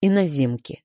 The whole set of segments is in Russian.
иноземки.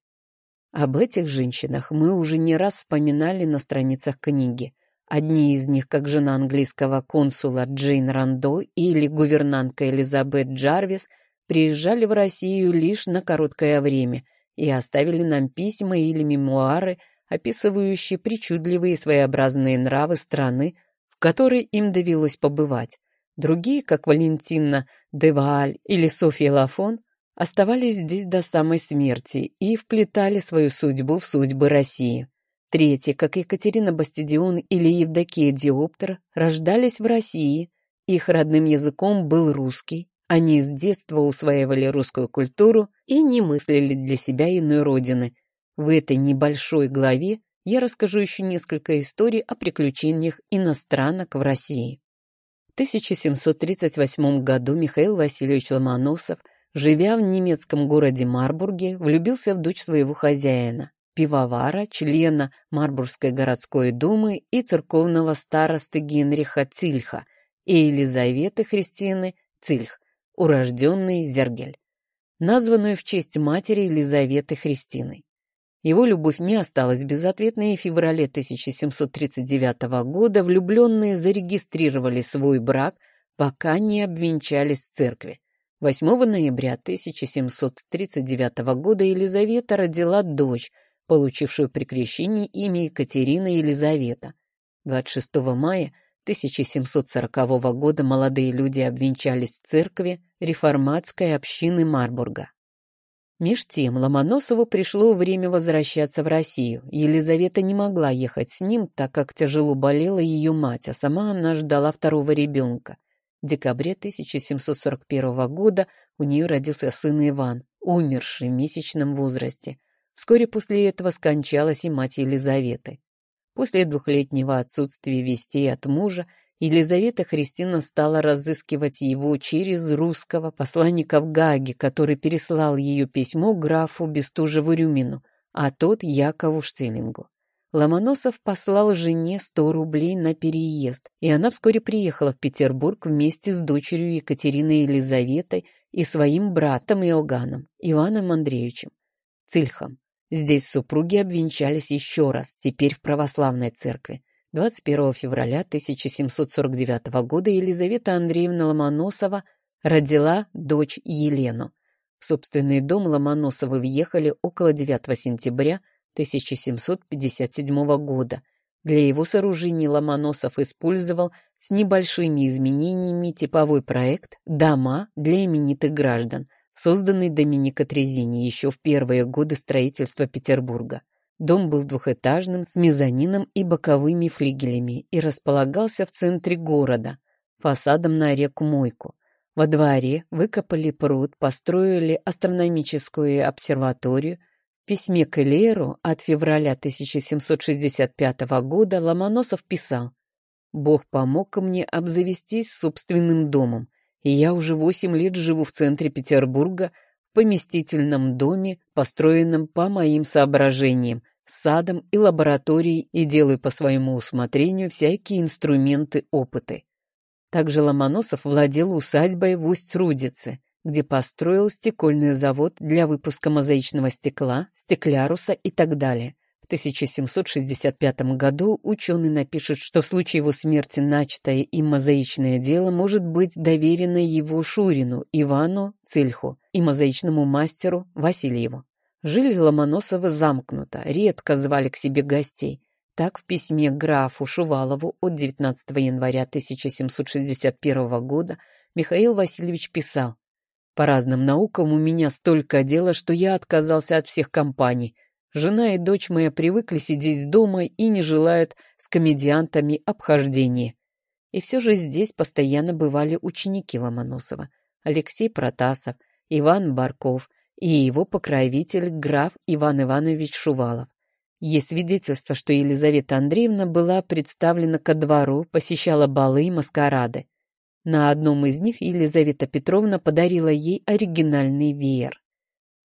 Об этих женщинах мы уже не раз вспоминали на страницах книги. Одни из них, как жена английского консула Джейн Рандо или гувернантка Элизабет Джарвис, приезжали в Россию лишь на короткое время и оставили нам письма или мемуары, описывающие причудливые своеобразные нравы страны, в которой им довелось побывать. Другие, как Валентина Девааль или Софья Лафон, оставались здесь до самой смерти и вплетали свою судьбу в судьбы России. Третьи, как Екатерина Бастидион или Евдокия Диоптер, рождались в России. Их родным языком был русский. Они с детства усваивали русскую культуру и не мыслили для себя иной родины. В этой небольшой главе я расскажу еще несколько историй о приключениях иностранок в России. В 1738 году Михаил Васильевич Ломоносов – Живя в немецком городе Марбурге, влюбился в дочь своего хозяина, пивовара, члена Марбургской городской думы и церковного старосты Генриха Цильха и Елизаветы Христины Цильх, урожденный Зергель, названную в честь матери Елизаветы Христины. Его любовь не осталась безответной, и в феврале 1739 года влюбленные зарегистрировали свой брак, пока не обвенчались в церкви. 8 ноября 1739 года Елизавета родила дочь, получившую при крещении имя Екатерина Елизавета. 26 мая 1740 года молодые люди обвенчались в церкви реформатской общины Марбурга. Меж тем Ломоносову пришло время возвращаться в Россию. Елизавета не могла ехать с ним, так как тяжело болела ее мать, а сама она ждала второго ребенка. Декабре 1741 года у нее родился сын Иван, умерший в месячном возрасте. Вскоре после этого скончалась и мать Елизаветы. После двухлетнего отсутствия вестей от мужа Елизавета Христина стала разыскивать его через русского посланника в Гаге, который переслал ее письмо графу Бестужеву-Рюмину, а тот Якову Штеллингу. Ломоносов послал жене 100 рублей на переезд, и она вскоре приехала в Петербург вместе с дочерью Екатериной Елизаветой и своим братом Иоганном, Иваном Андреевичем, Цильхом. Здесь супруги обвенчались еще раз, теперь в православной церкви. 21 февраля 1749 года Елизавета Андреевна Ломоносова родила дочь Елену. В собственный дом Ломоносовы въехали около 9 сентября 1757 года. Для его сооружения Ломоносов использовал с небольшими изменениями типовой проект «Дома для именитых граждан», созданный Доминико Трезини еще в первые годы строительства Петербурга. Дом был двухэтажным, с мезонином и боковыми флигелями и располагался в центре города, фасадом на реку Мойку. Во дворе выкопали пруд, построили астрономическую обсерваторию, письме к Элеру от февраля 1765 года Ломоносов писал «Бог помог мне обзавестись собственным домом, и я уже восемь лет живу в центре Петербурга в поместительном доме, построенном по моим соображениям, садом и лабораторией и делаю по своему усмотрению всякие инструменты опыты». Также Ломоносов владел усадьбой в Усть-Рудице, где построил стекольный завод для выпуска мозаичного стекла, стекляруса и так далее. В 1765 году ученый напишет, что в случае его смерти начатое им мозаичное дело может быть доверено его Шурину, Ивану Цильху и мозаичному мастеру Васильеву. Жили Ломоносовы замкнуто, редко звали к себе гостей. Так в письме графу Шувалову от 19 января 1761 года Михаил Васильевич писал по разным наукам у меня столько дела, что я отказался от всех компаний. Жена и дочь моя привыкли сидеть дома и не желают с комедиантами обхождения. И все же здесь постоянно бывали ученики Ломоносова. Алексей Протасов, Иван Барков и его покровитель граф Иван Иванович Шувалов. Есть свидетельство, что Елизавета Андреевна была представлена ко двору, посещала балы и маскарады. На одном из них Елизавета Петровна подарила ей оригинальный веер.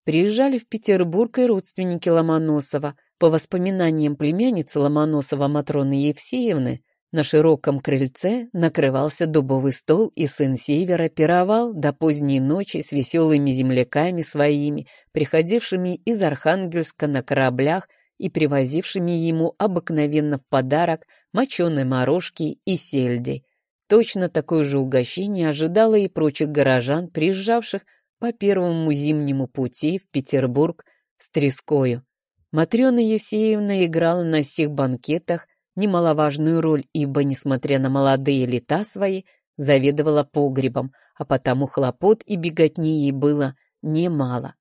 Приезжали в Петербург и родственники Ломоносова. По воспоминаниям племянницы Ломоносова Матроны Евсеевны, На широком крыльце накрывался дубовый стол, и сын Севера пировал до поздней ночи с веселыми земляками своими, приходившими из Архангельска на кораблях и привозившими ему обыкновенно в подарок моченые морожки и сельди. Точно такое же угощение ожидало и прочих горожан, приезжавших по первому зимнему пути в Петербург с трескою. Матрена Евсеевна играла на всех банкетах немаловажную роль, ибо, несмотря на молодые лета свои, заведовала погребом, а потому хлопот и беготни ей было немало.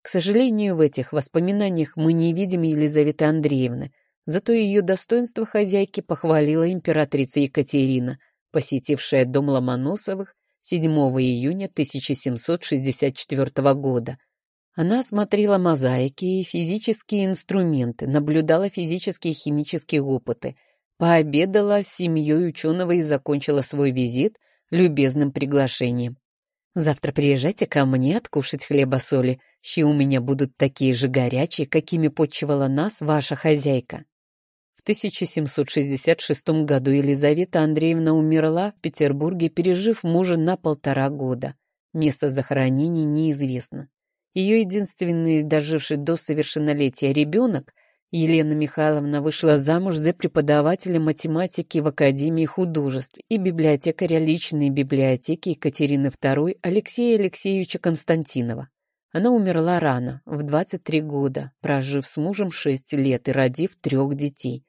К сожалению, в этих воспоминаниях мы не видим Елизаветы Андреевны, зато ее достоинство хозяйки похвалила императрица Екатерина, посетившая дом Ломоносовых 7 июня 1764 года – она смотрела мозаики и физические инструменты, наблюдала физические и химические опыты, пообедала с семьей ученого и закончила свой визит любезным приглашением. «Завтра приезжайте ко мне откушать хлеба-соли, щи у меня будут такие же горячие, какими подчевала нас ваша хозяйка». В 1766 году Елизавета Андреевна умерла в Петербурге, пережив мужа на полтора года. Место захоронения неизвестно. Ее единственный доживший до совершеннолетия ребенок, Елена Михайловна, вышла замуж за преподавателя математики в Академии художеств и библиотекаря личной библиотеки Екатерины II Алексея Алексеевича Константинова. Она умерла рано, в 23 года, прожив с мужем 6 лет и родив трех детей.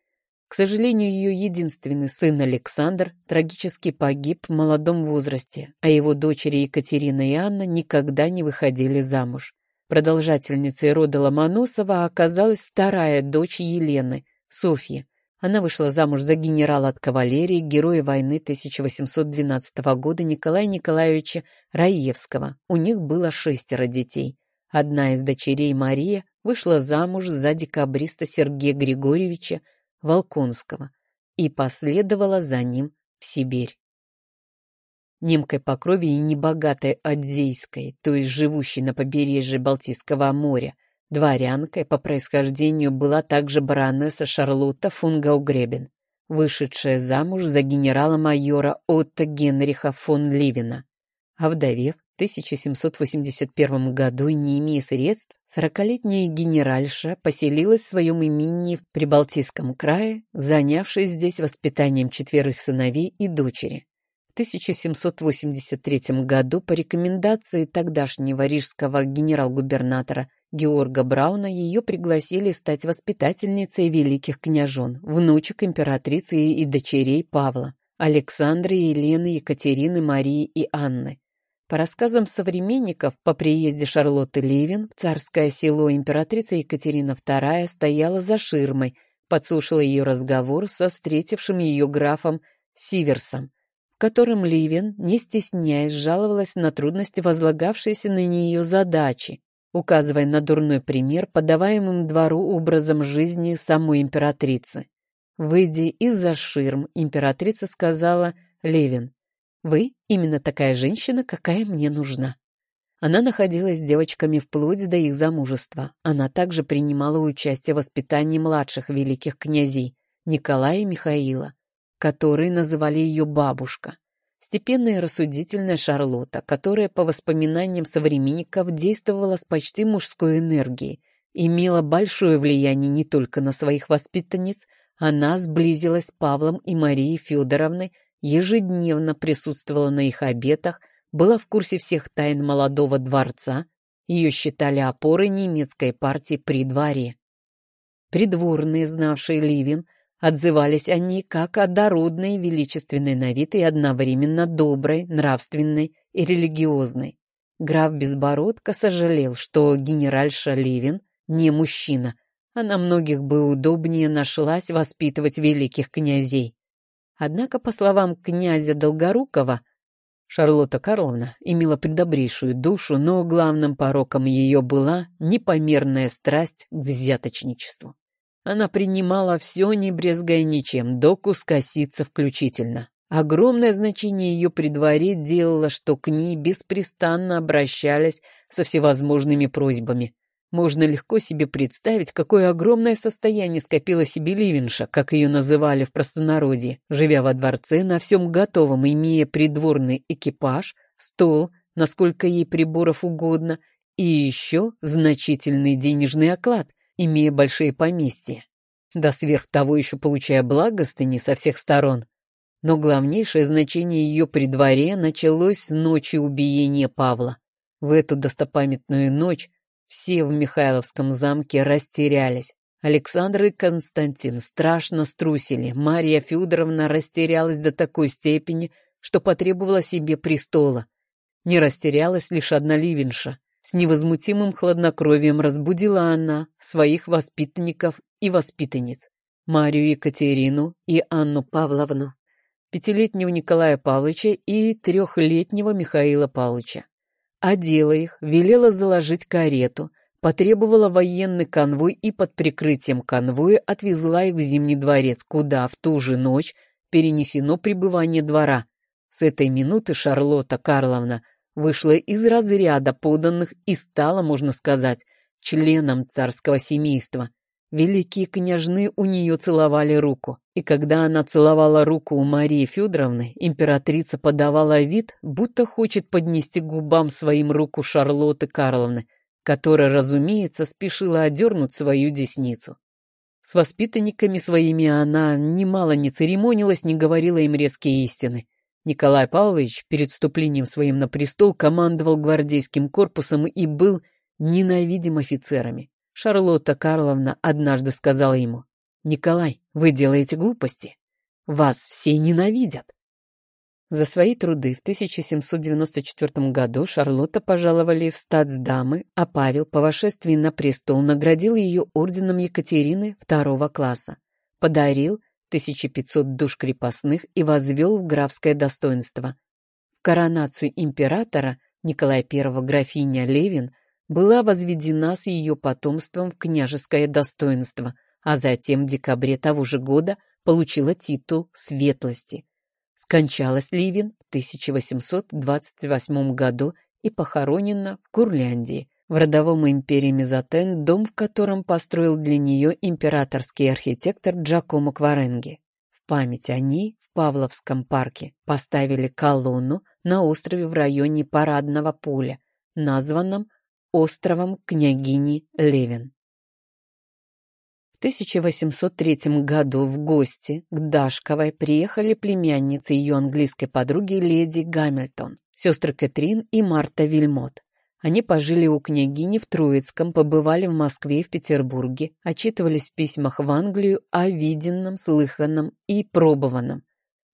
К сожалению, ее единственный сын Александр трагически погиб в молодом возрасте, а его дочери Екатерина и Анна никогда не выходили замуж. Продолжательницей рода Ломоносова оказалась вторая дочь Елены, Софья. Она вышла замуж за генерала от кавалерии, героя войны 1812 года Николая Николаевича Раевского. У них было шестеро детей. Одна из дочерей Мария вышла замуж за декабриста Сергея Григорьевича Волконского и последовала за ним в Сибирь. Немкой по крови и небогатой Адзейской, то есть живущей на побережье Балтийского моря, дворянкой по происхождению была также баронесса Шарлотта Фунгау-Гребен, вышедшая замуж за генерала-майора Отто Генриха фон Ливена. А вдовев, 1781 году, не имея средств, сорокалетняя генеральша поселилась в своем имении в Прибалтийском крае, занявшись здесь воспитанием четверых сыновей и дочери. В 1783 году по рекомендации тогдашнего рижского генерал-губернатора Георга Брауна ее пригласили стать воспитательницей великих княжон, внучек императрицы и дочерей Павла, Александры, Елены, Екатерины, Марии и Анны. По рассказам современников, по приезде Шарлотты Левин в царское село императрица Екатерина II стояла за ширмой, подслушала ее разговор со встретившим ее графом Сиверсом, в котором Ливен, не стесняясь, жаловалась на трудности, возлагавшиеся на нее задачи, указывая на дурной пример, подаваемым двору образом жизни самой императрицы. Выйдя из-за ширм, императрица сказала Левин, вы именно такая женщина, какая мне нужна. Она находилась с девочками вплоть до их замужества. Она также принимала участие в воспитании младших великих князей Николая и Михаила, которые называли ее бабушка. Степенная и рассудительная Шарлотта, которая, по воспоминаниям современников, действовала с почти мужской энергией, имела большое влияние не только на своих воспитанниц, она сблизилась с Павлом и Марией Федоровной, ежедневно присутствовала на их обетах, была в курсе всех тайн молодого дворца, ее считали опорой немецкой партии при дворе. Придворные, знавшие Ливин, отзывались о ней как о дородной, величественной на вид и одновременно доброй, нравственной и религиозной. Граф Безбородко сожалел, что генеральша Ливин не мужчина, а на многих бы удобнее нашлась воспитывать великих князей. Однако, по словам князя Долгорукова, Шарлотта Карловна имела предобрейшую душу, но главным пороком ее была непомерная страсть к взяточничеству. Она принимала все, не брезгая ничем, до куска сица включительно. Огромное значение ее при дворе делало, что к ней беспрестанно обращались со всевозможными просьбами. Можно легко себе представить, какое огромное состояние скопила себе Ливенша, как ее называли в простонародье, живя во дворце на всем готовом, имея придворный экипаж, стол, насколько ей приборов угодно, и еще значительный денежный оклад, имея большие поместья. Да сверх того еще получая благостыни со всех сторон. Но главнейшее значение ее при дворе началось с ночи убиения Павла. В эту достопамятную ночь все в Михайловском замке растерялись. Александр и Константин страшно струсили. Мария Федоровна растерялась до такой степени, что потребовала себе престола. Не растерялась лишь одна Ливенша. С невозмутимым хладнокровием разбудила она своих воспитанников и воспитанниц. Марию Екатерину и Анну Павловну, пятилетнего Николая Павловича и трехлетнего Михаила Павловича одела их, велела заложить карету, потребовала военный конвой и под прикрытием конвоя отвезла их в Зимний дворец, куда в ту же ночь перенесено пребывание двора. С этой минуты Шарлотта Карловна вышла из разряда поданных и стала, можно сказать, членом царского семейства. Великие княжны у нее целовали руку, и когда она целовала руку у Марии Федоровны, императрица подавала вид, будто хочет поднести к губам своим руку Шарлотты Карловны, которая, разумеется, спешила одернуть свою десницу. С воспитанниками своими она немало не церемонилась, не говорила им резкие истины. Николай Павлович перед вступлением своим на престол командовал гвардейским корпусом и был ненавидим офицерами. Шарлотта Карловна однажды сказала ему, «Николай, вы делаете глупости. Вас все ненавидят». За свои труды в 1794 году Шарлотта пожаловали в статсдамы, а Павел по вошествии на престол наградил ее орденом Екатерины второго класса, подарил 1500 душ крепостных и возвел в графское достоинство. В коронацию императора Николая I графиня Левин – была возведена с ее потомством в княжеское достоинство, а затем в декабре того же года получила титул светлости. Скончалась Ливин в 1828 году и похоронена в Курляндии, в родовом империи Мезотен, дом в котором построил для нее императорский архитектор Джакомо Кваренги. В память о ней в Павловском парке поставили колонну на острове в районе Парадного поля, названном островом княгини Левин. В 1803 году в гости к Дашковой приехали племянницы ее английской подруги леди Гамильтон, сестры Кэтрин и Марта Вильмот. Они пожили у княгини в Троицком, побывали в Москве и в Петербурге, отчитывались в письмах в Англию о виденном, слыханном и пробованном.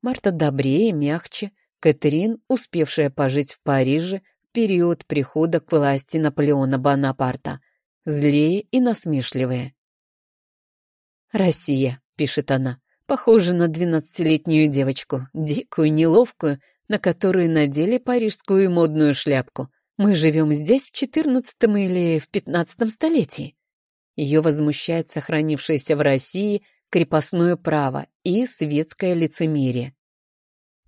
Марта добрее, мягче, Кэтрин, успевшая пожить в Париже, период прихода к власти Наполеона Бонапарта, злее и насмешливые. «Россия», — пишет она, — «похожа на двенадцатилетнюю девочку, дикую, неловкую, на которую надели парижскую модную шляпку. Мы живем здесь в четырнадцатом или в пятнадцатом столетии». Ее возмущает сохранившееся в России крепостное право и светское лицемерие.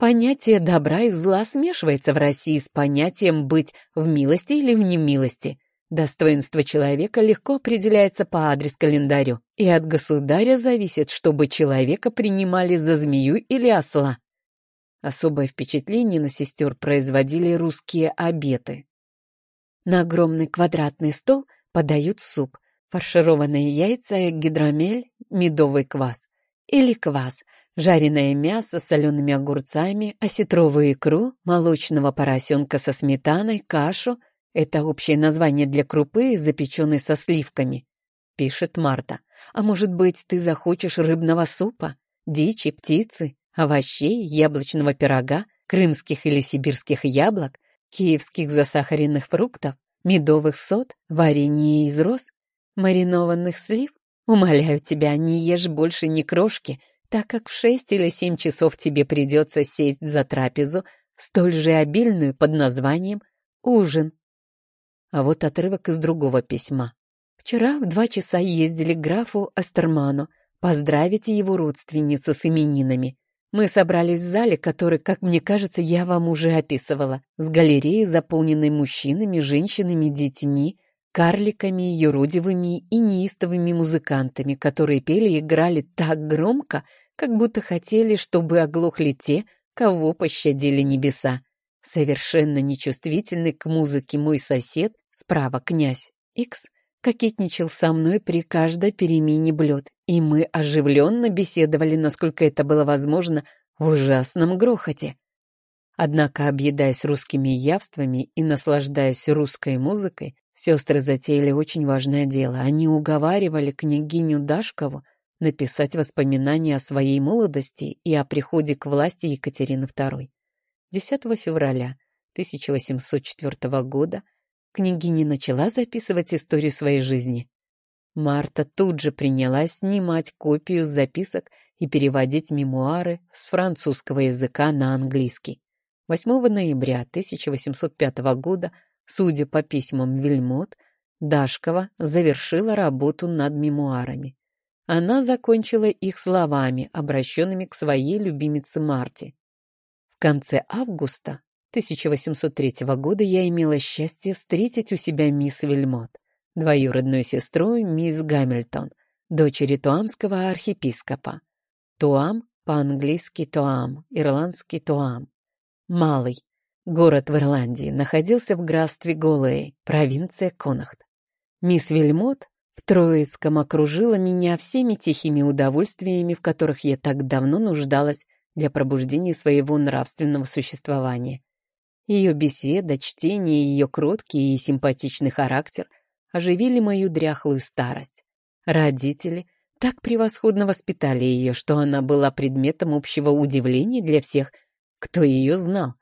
Понятие добра и зла смешивается в России с понятием «быть в милости или в немилости». Достоинство человека легко определяется по адрес-календарю, и от государя зависит, чтобы человека принимали за змею или осла. Особое впечатление на сестер производили русские обеты. На огромный квадратный стол подают суп, фаршированные яйца, гидромель, медовый квас. Или квас – жареное мясо с солеными огурцами, осетровую икру, молочного поросенка со сметаной, кашу — это общее название для крупы, запеченной со сливками, пишет Марта. А может быть, ты захочешь рыбного супа, дичи, птицы, овощей, яблочного пирога, крымских или сибирских яблок, киевских засахаренных фруктов, медовых сот, варенье из роз, маринованных слив? Умоляю тебя, не ешь больше ни крошки — так как в шесть или семь часов тебе придется сесть за трапезу, столь же обильную под названием «Ужин». А вот отрывок из другого письма. Вчера в два часа ездили к графу Астерману поздравить его родственницу с именинами. Мы собрались в зале, который, как мне кажется, я вам уже описывала, с галереей, заполненной мужчинами, женщинами, детьми. карликами, юродивыми и неистовыми музыкантами, которые пели и играли так громко, как будто хотели, чтобы оглохли те, кого пощадили небеса. Совершенно нечувствительный к музыке мой сосед, справа князь Икс, кокетничал со мной при каждой перемене блюд, и мы оживленно беседовали, насколько это было возможно, в ужасном грохоте. Однако, объедаясь русскими явствами и наслаждаясь русской музыкой, сестры затеяли очень важное дело. Они уговаривали княгиню Дашкову написать воспоминания о своей молодости и о приходе к власти Екатерины II. 10 февраля 1804 года княгиня начала записывать историю своей жизни. Марта тут же принялась снимать копию записок и переводить мемуары с французского языка на английский. 8 ноября 1805 года, судя по письмам Вильмот, Дашкова завершила работу над мемуарами. Она закончила их словами, обращенными к своей любимице Марте. В конце августа 1803 года я имела счастье встретить у себя мисс Вильмот, двоюродную сестру мисс Гамильтон, дочери туамского архиепископа. Туам по-английски Туам, ирландский Туам. Малый, город в Ирландии, находился в графстве Голэй, провинция Конахт. Мисс Вильмот в Троицком окружила меня всеми тихими удовольствиями, в которых я так давно нуждалась для пробуждения своего нравственного существования. Ее беседа, чтение, ее кроткий и симпатичный характер оживили мою дряхлую старость. Родители так превосходно воспитали ее, что она была предметом общего удивления для всех, кто ее знал.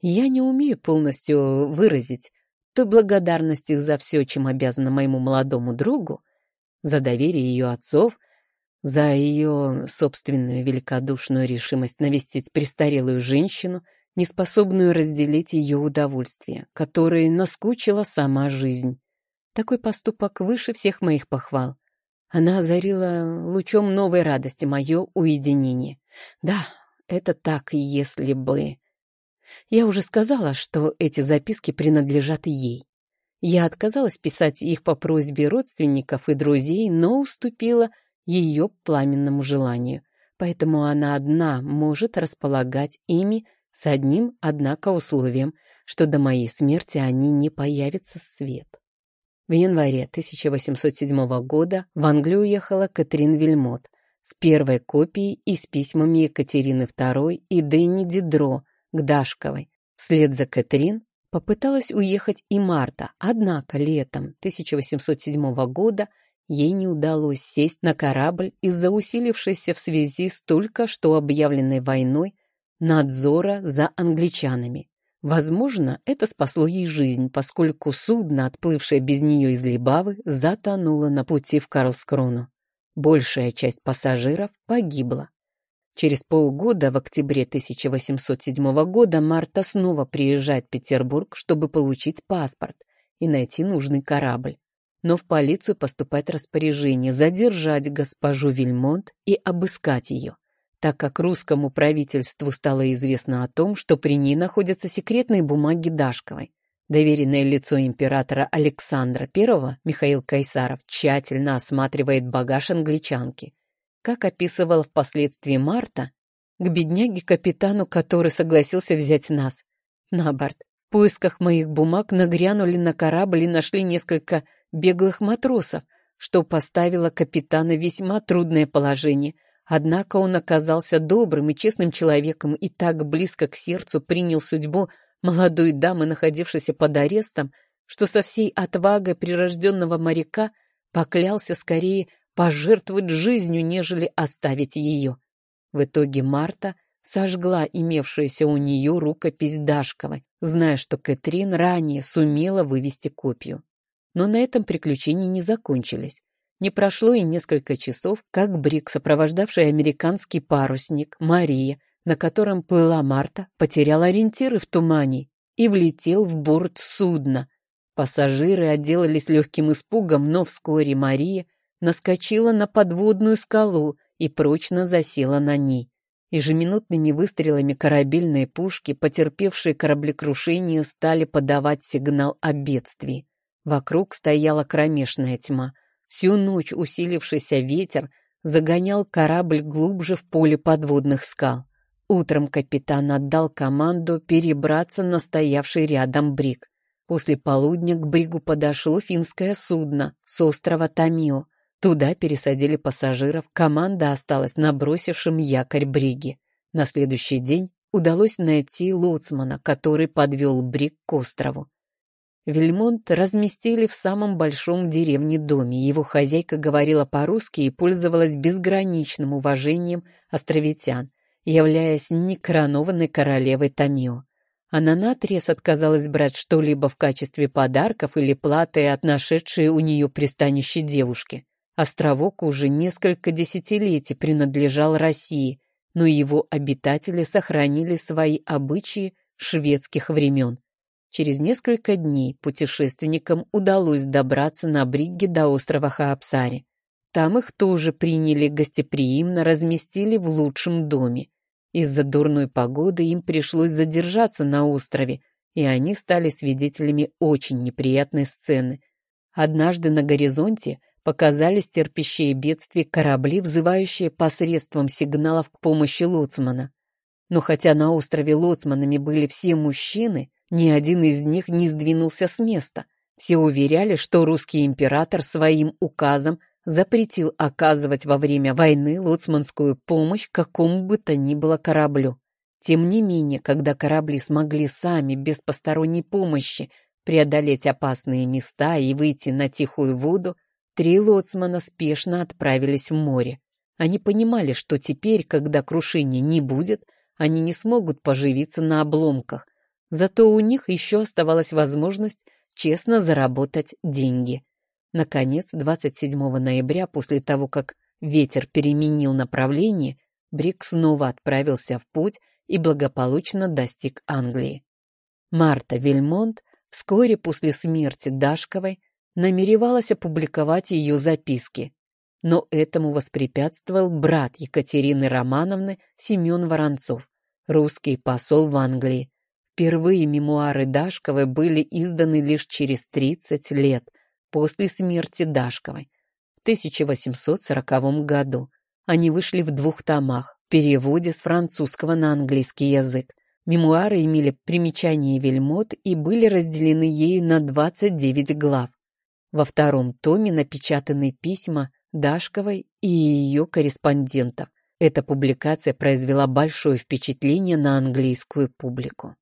Я не умею полностью выразить той благодарности за все, чем обязана моему молодому другу, за доверие ее отцов, за ее собственную великодушную решимость навестить престарелую женщину — неспособную разделить ее удовольствие, которое наскучила сама жизнь. Такой поступок выше всех моих похвал. Она озарила лучом новой радости мое уединение. Да, это так, если бы... Я уже сказала, что эти записки принадлежат ей. Я отказалась писать их по просьбе родственников и друзей, но уступила ее пламенному желанию, поэтому она одна может располагать ими с одним, однако, условием, что до моей смерти они не появятся в свет. В январе 1807 года в Англию уехала Катрин Вильмот с первой копией и с письмами Екатерины II и Дэнни Дидро к Дашковой. Вслед за Катрин попыталась уехать и Марта, однако летом 1807 года ей не удалось сесть на корабль из-за усилившейся в связи с только что объявленной войной надзора за англичанами. Возможно, это спасло ей жизнь, поскольку судно, отплывшее без нее из Либавы, затонуло на пути в Карлскрону. Большая часть пассажиров погибла. Через полгода, в октябре 1807 года, Марта снова приезжает в Петербург, чтобы получить паспорт и найти нужный корабль. Но в полицию поступает распоряжение задержать госпожу Вильмонт и обыскать ее так как русскому правительству стало известно о том, что при ней находятся секретные бумаги Дашковой. Доверенное лицо императора Александра I, Михаил Кайсаров, тщательно осматривает багаж англичанки. Как описывала впоследствии Марта, к бедняге-капитану, который согласился взять нас на борт. В поисках моих бумаг нагрянули на корабль и нашли несколько беглых матросов, что поставило капитана весьма трудное положение – Однако он оказался добрым и честным человеком и так близко к сердцу принял судьбу молодой дамы, находившейся под арестом, что со всей отвагой прирожденного моряка поклялся скорее пожертвовать жизнью, нежели оставить ее. В итоге Марта сожгла имевшуюся у нее рукопись Дашковой, зная, что Кэтрин ранее сумела вывести копию. Но на этом приключения не закончились. Не прошло и несколько часов, как Брик, сопровождавший американский парусник, Мария, на котором плыла Марта, потерял ориентиры в тумане и влетел в борт судна. Пассажиры отделались легким испугом, но вскоре Мария наскочила на подводную скалу и прочно засела на ней. Ежеминутными выстрелами корабельные пушки, потерпевшие кораблекрушение, стали подавать сигнал о бедствии. Вокруг стояла кромешная тьма. Всю ночь усилившийся ветер загонял корабль глубже в поле подводных скал. Утром капитан отдал команду перебраться на стоявший рядом бриг. После полудня к бригу подошло финское судно с острова Тамио. Туда пересадили пассажиров, команда осталась на бросившем якорь бриге. На следующий день удалось найти лоцмана, который подвел бриг к острову. Вельмонт разместили в самом большом деревне доме. Его хозяйка говорила по-русски и пользовалась безграничным уважением островитян, являясь некоронованной королевой Томио. Она наотрез отказалась брать что-либо в качестве подарков или платы от нашедшей у нее пристанище девушки. Островок уже несколько десятилетий принадлежал России, но его обитатели сохранили свои обычаи шведских времен. Через несколько дней путешественникам удалось добраться на бригге до острова Хаапсари. Там их тоже приняли гостеприимно, разместили в лучшем доме. Из-за дурной погоды им пришлось задержаться на острове, и они стали свидетелями очень неприятной сцены. Однажды на горизонте показались терпящие бедствия корабли, взывающие посредством сигналов к помощи лоцмана. Но хотя на острове лоцманами были все мужчины, ни один из них не сдвинулся с места. Все уверяли, что русский император своим указом запретил оказывать во время войны лоцманскую помощь какому бы то ни было кораблю. Тем не менее, когда корабли смогли сами, без посторонней помощи, преодолеть опасные места и выйти на тихую воду, три лоцмана спешно отправились в море. Они понимали, что теперь, когда крушения не будет, они не смогут поживиться на обломках, Зато у них еще оставалась возможность честно заработать деньги. Наконец, 27 ноября, после того, как ветер переменил направление, Брик снова отправился в путь и благополучно достиг Англии. Марта Вельмонт вскоре после смерти Дашковой намеревалась опубликовать ее записки, но этому воспрепятствовал брат Екатерины Романовны Семен Воронцов, русский посол в Англии, Впервые мемуары Дашковой были изданы лишь через 30 лет после смерти Дашковой в 1840 году. Они вышли в двух томах, в переводе с французского на английский язык. Мемуары имели примечание вельмот и были разделены ею на 29 глав. Во втором томе напечатаны письма Дашковой и ее корреспондентов. Эта публикация произвела большое впечатление на английскую публику.